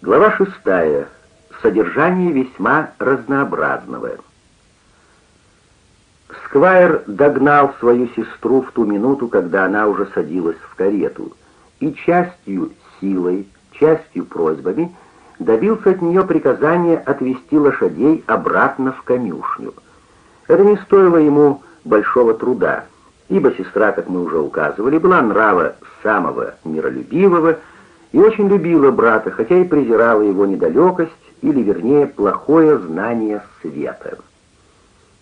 Глава шестая. Содержание весьма разнообразного. Сквайр догнал свою сестру в ту минуту, когда она уже садилась в карету, и частью силой, частью просьбами добился от нее приказания отвести лошадей обратно в конюшню. Это не стоило ему большого труда, ибо сестра, как мы уже указывали, была нрава самого миролюбивого, и очень любила брата, хотя и презирала его недалекость, или, вернее, плохое знание света.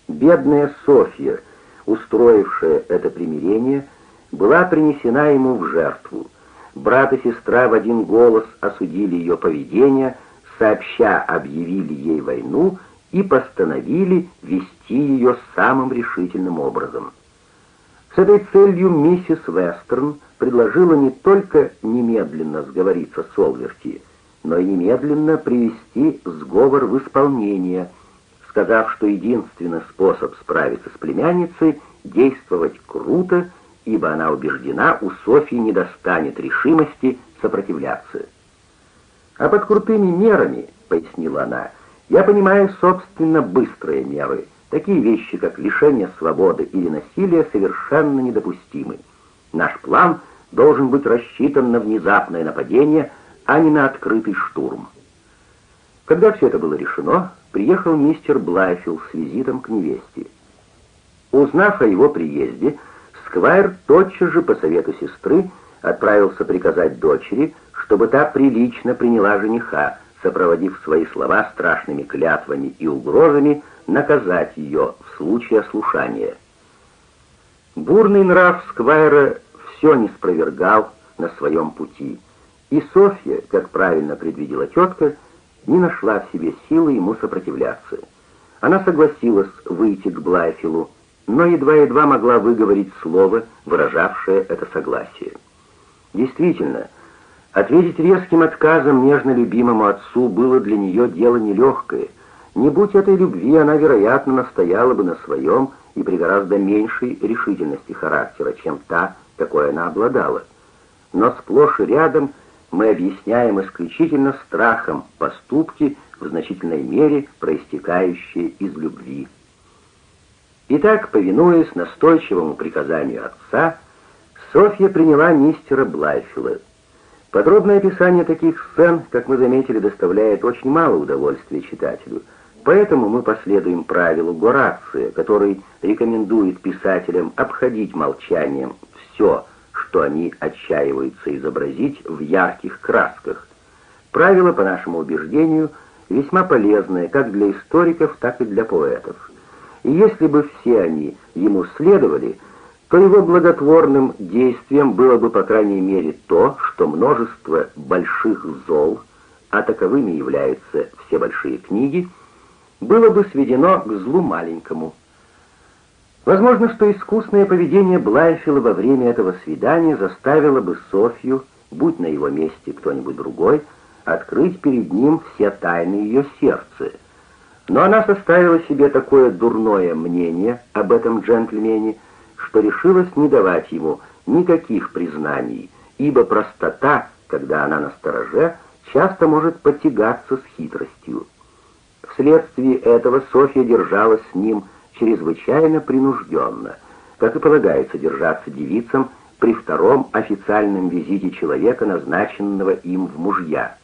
Бедная Софья, устроившая это примирение, была принесена ему в жертву. Брат и сестра в один голос осудили ее поведение, сообща объявили ей войну и постановили вести ее самым решительным образом. С этой целью миссис Вестерн предложила не только немедленно сговориться с Олверти, но и немедленно привести сговор в исполнение, сказав, что единственный способ справиться с племянницей — действовать круто, ибо она убеждена, у Софьи не достанет решимости сопротивляться. «А под крутыми мерами, — пояснила она, — я понимаю, собственно, быстрые меры — Такие вещи, как лишение свободы или насилие, совершенно недопустимы. Наш план должен быть рассчитан на внезапное нападение, а не на открытый штурм. Когда все это было решено, приехал мистер Блайфилл с визитом к невесте. Узнав о его приезде, Сквайр тотчас же по совету сестры отправился приказать дочери, чтобы та прилично приняла жениха, сопроводив свои слова страшными клятвами и угрозами, наказать ее в случае ослушания. Бурный нрав Сквайра все не спровергал на своем пути, и Софья, как правильно предвидела тетка, не нашла в себе силы ему сопротивляться. Она согласилась выйти к Блайфилу, но едва-едва могла выговорить слово, выражавшее это согласие. Действительно, ответить резким отказом нежно любимому отцу было для нее дело нелегкое, не будь этой любви, она, вероятно, настояла бы на своем и при гораздо меньшей решительности характера, чем та, какой она обладала. Но сплошь и рядом мы объясняем исключительно страхом поступки, в значительной мере проистекающие из любви. Итак, повинуясь настойчивому приказанию отца, Софья приняла мистера Блайфилла. Подробное описание таких сцен, как мы заметили, доставляет очень мало удовольствия читателю – Поэтому мы последуем правилу Горация, который рекомендует писателям обходить молчанием все, что они отчаиваются изобразить в ярких красках. Правило, по нашему убеждению, весьма полезное как для историков, так и для поэтов. И если бы все они ему следовали, то его благотворным действием было бы, по крайней мере, то, что множество больших зол, а таковыми являются все большие книги, было бы сведено к злу маленькому. Возможно, что искусное поведение Блайфила во время этого свидания заставило бы Софью, будь на его месте кто-нибудь другой, открыть перед ним все тайны ее сердца. Но она составила себе такое дурное мнение об этом джентльмене, что решилась не давать ему никаких признаний, ибо простота, когда она на стороже, часто может потягаться с хитростью. Вследствие этого Софья держалась с ним чрезвычайно принужденно, как и полагается держаться девицам при втором официальном визите человека, назначенного им в мужья.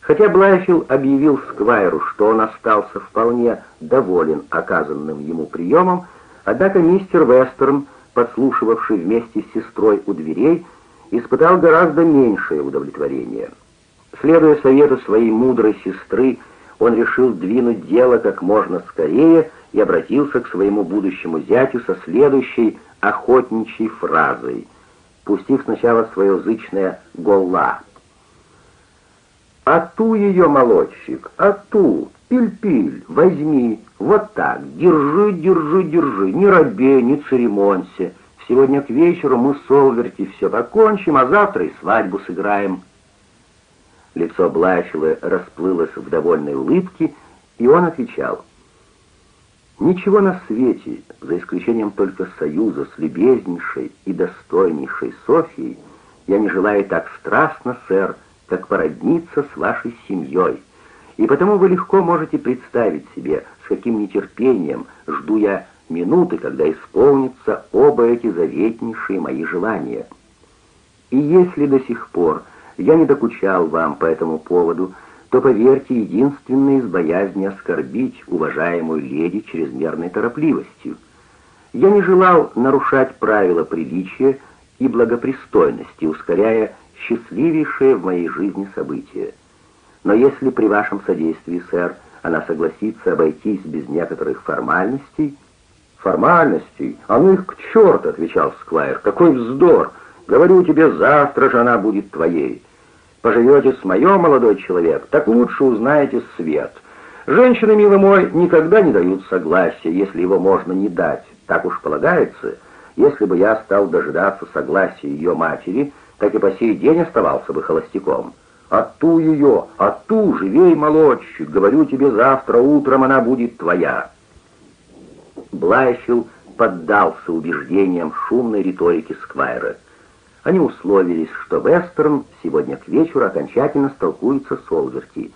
Хотя Блайфилл объявил Сквайру, что он остался вполне доволен оказанным ему приемом, однако мистер Вестерн, подслушивавший вместе с сестрой у дверей, испытал гораздо меньшее удовлетворение. Следуя совету своей мудрой сестры, он решил двинуть дело как можно скорее и обратился к своему будущему зятю со следующей охотничьей фразой, пустив сначала свое зычное «голла». «А ту ее, молодчик, а ту, пиль-пиль, возьми, вот так, держи, держи, держи, не робей, не церемонься. Сегодня к вечеру мы с Олверти все покончим, а завтра и свадьбу сыграем». Лицо Блачела расплылось в довольной улыбке, и он отвечал. «Ничего на свете, за исключением только союза с любезнейшей и достойнейшей Софией, я не желаю так страстно, сэр, как породниться с вашей семьей. И потому вы легко можете представить себе, с каким нетерпением жду я минуты, когда исполнятся оба эти заветнейшие мои желания. И если до сих пор я не докучал вам по этому поводу, то, поверьте, единственное из боязни оскорбить уважаемую леди чрезмерной торопливостью. Я не желал нарушать правила приличия и благопристойности, ускоряя счастливейшее в моей жизни событие. Но если при вашем содействии, сэр, она согласится обойтись без некоторых формальностей... Формальностей? А ну их к черту, отвечал Сквайр. Какой вздор! Говорю тебе, завтра же она будет твоей. Поживете с моим, молодой человек, так лучше узнаете свет. Женщины, милый мой, никогда не дают согласия, если его можно не дать. Так уж полагается. Если бы я стал дожидаться согласия ее матери, так и по сей день оставался бы холостяком. А ту ее, а ту, живей, молодчик, говорю тебе, завтра утром она будет твоя. Блайфилл поддался убеждениям шумной риторики Сквайра. Они условились, что Вестерн сегодня к вечеру окончательно столкуется с Олверти,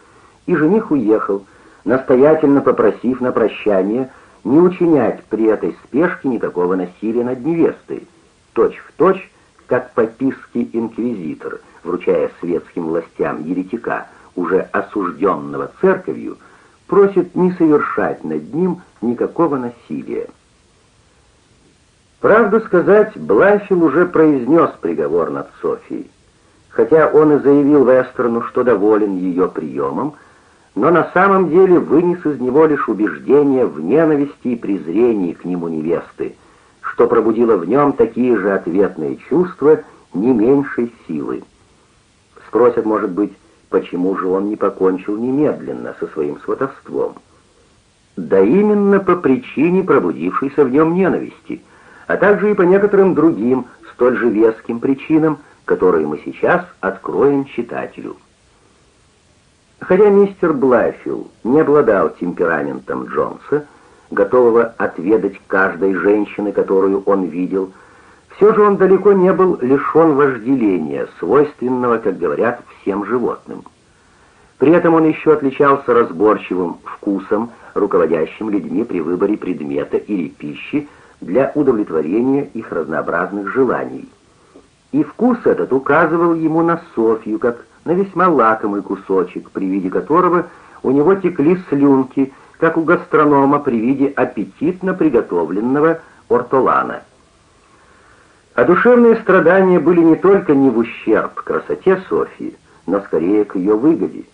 и жених уехал, настоятельно попросив на прощание не учинять при этой спешке никакого насилия над невестой, точь в точь, как попиский инквизитор, вручая светским властям еретика, уже осужденного церковью, просит не совершать над ним никакого насилия. Правду сказать, Блафил уже произнес приговор над Софией. Хотя он и заявил Вестерну, что доволен ее приемом, но на самом деле вынес из него лишь убеждение в ненависти и презрении к нему невесты, что пробудило в нем такие же ответные чувства не меньшей силы. Спросят, может быть, почему же он не покончил немедленно со своим сватовством? Да именно по причине пробудившейся в нем ненависти — а также и по некоторым другим, столь же веским причинам, которые мы сейчас откроем читателю. Хотя мистер Блайфилл не обладал темпераментом Джонса, готового отведать каждой женщины, которую он видел, все же он далеко не был лишен вожделения, свойственного, как говорят, всем животным. При этом он еще отличался разборчивым вкусом, руководящим людьми при выборе предмета или пищи, для удовлетворения их разнообразных желаний. И вкус этот указывал ему на Софью, как на весьма лакомый кусочек, при виде которого у него текли слюнки, как у гастронома при виде аппетитно приготовленного ортолана. А душевные страдания были не только не в ущерб красоте Софии, но скорее к ее выгоде.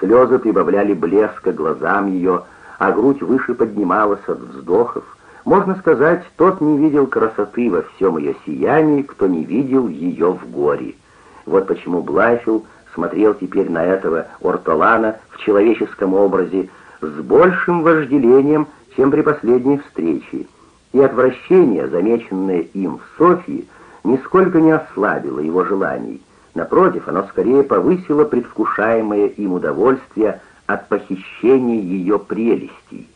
Слезы прибавляли блеска глазам ее, а грудь выше поднималась от вздохов, можно сказать, тот не видел красоты во всем ее сиянии, кто не видел ее в горе. Вот почему Блайфилл смотрел теперь на этого Ортолана в человеческом образе с большим вожделением, чем при последней встрече, и отвращение, замеченное им в Софии, нисколько не ослабило его желаний. Напротив, оно скорее повысило предвкушаемое им удовольствие от похищения ее прелестей.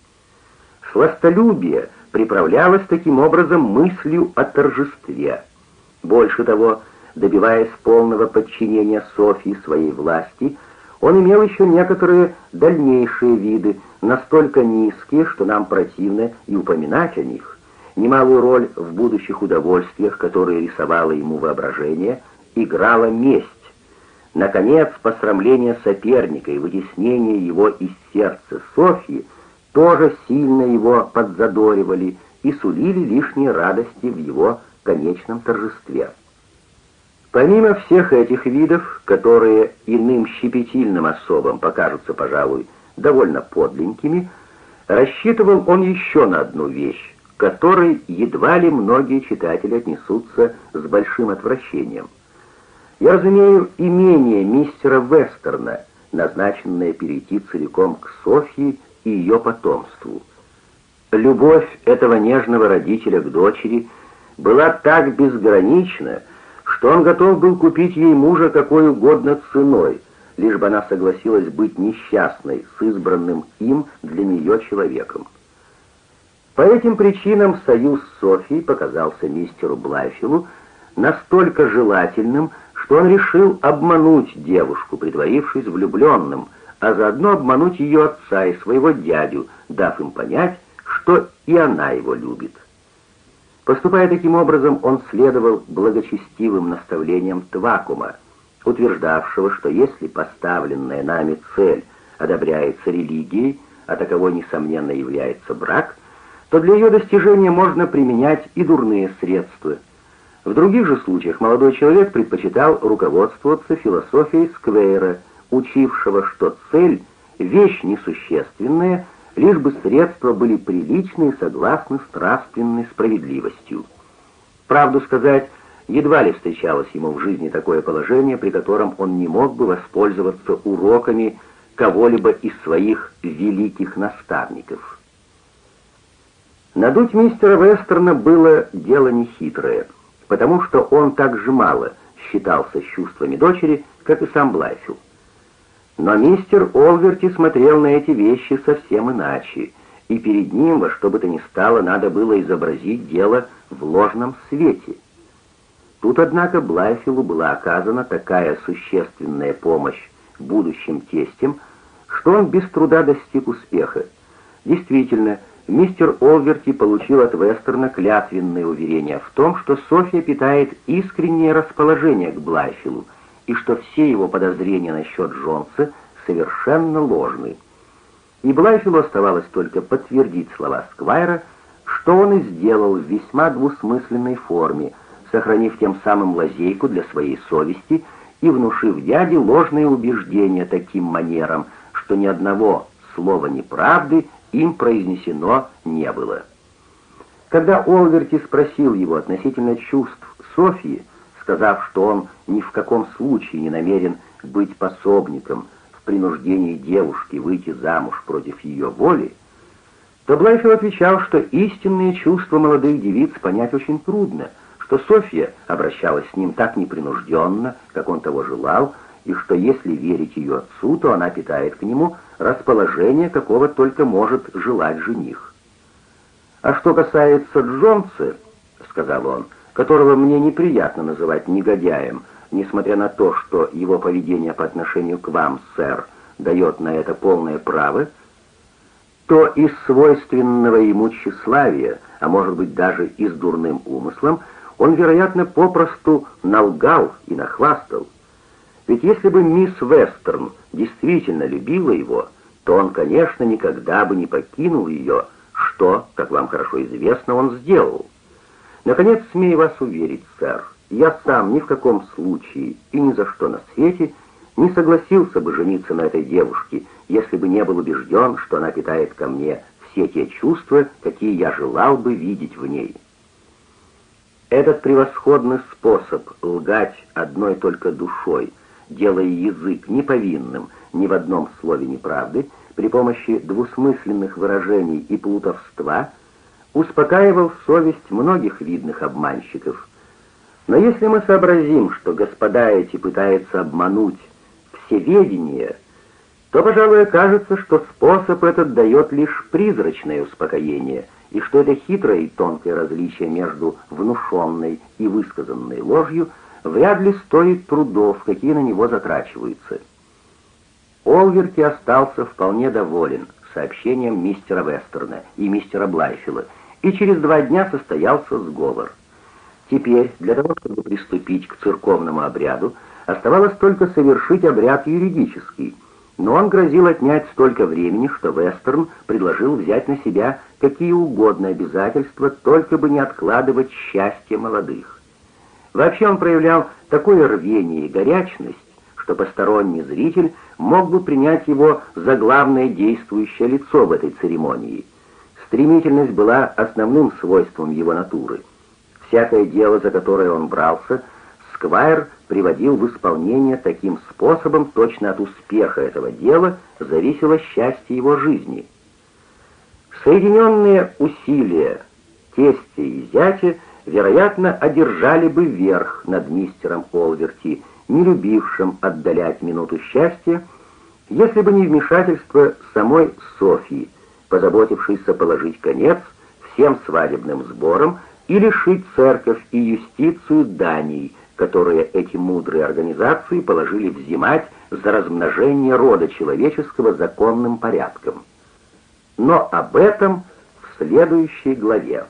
Сластолюбие — приправлялось таким образом мыслью о торжестве. Больше того, добиваясь полного подчинения Софии своей власти, он имел еще некоторые дальнейшие виды, настолько низкие, что нам противно и упоминать о них. Немалую роль в будущих удовольствиях, которые рисовало ему воображение, играла месть. Наконец, посрамление соперника и вытеснение его из сердца Софьи тоже сильно его подзадоривали и сулили лишние радости в его конечном торжестве. Помимо всех этих видов, которые иным щепетильным особам покажутся, пожалуй, довольно подленькими, рассчитывал он еще на одну вещь, к которой едва ли многие читатели отнесутся с большим отвращением. Я разумею имение мистера Вестерна, назначенное перейти целиком к Софье и ее потомству. Любовь этого нежного родителя к дочери была так безгранична, что он готов был купить ей мужа какой угодно ценой, лишь бы она согласилась быть несчастной с избранным им для нее человеком. По этим причинам союз с Софией показался мистеру Блайфилу настолько желательным, что он решил обмануть девушку, притворившись влюбленным, а заодно обмануть ее отца и своего дядю, дав им понять, что и она его любит. Поступая таким образом, он следовал благочестивым наставлениям Твакума, утверждавшего, что если поставленная нами цель одобряется религией, а таковой, несомненно, является брак, то для ее достижения можно применять и дурные средства. В других же случаях молодой человек предпочитал руководствоваться философией Сквейра, учившего, что цель — вещь несущественная, лишь бы средства были приличны и согласны с нравственной справедливостью. Правду сказать, едва ли встречалось ему в жизни такое положение, при котором он не мог бы воспользоваться уроками кого-либо из своих великих наставников. Надуть мистера Вестерна было дело нехитрое, потому что он так же мало считался чувствами дочери, как и сам Блайфилд. Но мистер Олверти смотрел на эти вещи совсем иначе, и перед ним во что бы то ни стало надо было изобразить дело в ложном свете. Тут, однако, Блайфилу была оказана такая существенная помощь будущим тестям, что он без труда достиг успеха. Действительно, мистер Олверти получил от Вестерна клятвенное уверение в том, что Софья питает искреннее расположение к Блайфилу, и что все его подозрения насчет Джонса совершенно ложны. И Блайфилу оставалось только подтвердить слова Сквайра, что он и сделал в весьма двусмысленной форме, сохранив тем самым лазейку для своей совести и внушив дяде ложные убеждения таким манером, что ни одного слова неправды им произнесено не было. Когда Олверти спросил его относительно чувств Софьи, сказав, что он ни в каком случае не намерен быть пособником в принуждении девушки выйти замуж против ее воли, то Блайфилл отвечал, что истинные чувства молодых девиц понять очень трудно, что Софья обращалась с ним так непринужденно, как он того желал, и что если верить ее отцу, то она питает к нему расположение, какого только может желать жених. «А что касается Джонса, — сказал он, — которого мне неприятно называть негодяем, несмотря на то, что его поведение по отношению к вам, сэр, дает на это полное право, то из свойственного ему тщеславия, а может быть даже и с дурным умыслом, он, вероятно, попросту налгал и нахвастал. Ведь если бы мисс Вестерн действительно любила его, то он, конечно, никогда бы не покинул ее, что, как вам хорошо известно, он сделал. Наконец, смею вас уверить, сэр, я сам ни в каком случае и ни за что на свете не согласился бы жениться на этой девушке, если бы не был убежден, что она питает ко мне все те чувства, какие я желал бы видеть в ней. Этот превосходный способ лгать одной только душой, делая язык неповинным ни в одном слове неправды, при помощи двусмысленных выражений и плутовства – успокаивал совесть многих видных обманщиков. Но если мы сообразим, что господа эти пытаются обмануть всеведение, то, пожалуй, окажется, что способ этот дает лишь призрачное успокоение, и что это хитрое и тонкое различие между внушенной и высказанной ложью вряд ли стоит трудов, какие на него затрачиваются. Олверти остался вполне доволен сообщением мистера Вестерна и мистера Блайфилла, и через два дня состоялся сговор. Теперь, для того, чтобы приступить к церковному обряду, оставалось только совершить обряд юридический, но он грозил отнять столько времени, что Вестерн предложил взять на себя какие угодно обязательства, только бы не откладывать счастье молодых. Вообще он проявлял такое рвение и горячность, что посторонний зритель мог бы принять его за главное действующее лицо в этой церемонии – Стремительность была основным свойством его натуры. Всякое дело, за которое он брался, Сквайр приводил в исполнение таким способом, точно от успеха этого дела зависело счастье его жизни. Соединенные усилия тестя и зятя, вероятно, одержали бы верх над мистером Олверти, не любившим отдалять минуту счастья, если бы не вмешательство самой Софии, позаботившийся положить конец всем свадебным сборам и лишить церковь и юстицию даний, которые эти мудрые организации положили взимать за размножение рода человеческого законным порядком. Но об этом в следующей главе.